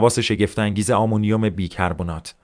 خواص شگفتانگیز آمونیوم بیکربنات.